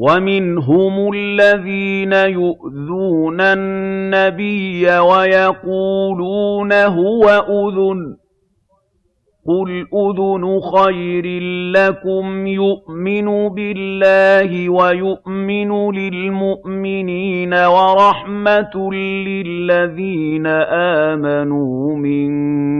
وَمِنْهُمُ الَّذِينَ يُؤْذُونَ النَّبِيَّ وَيَقُولُونَ هُوَ أُذُنٌ ۚ قُلْ أُذُنُ خَيْرٍ لَّكُمْ يُؤْمِنُ بِاللَّهِ وَيُؤْمِنُ لِلْمُؤْمِنِينَ وَرَحْمَةٌ لِّلَّذِينَ آمَنُوا مِنكُمْ ۚ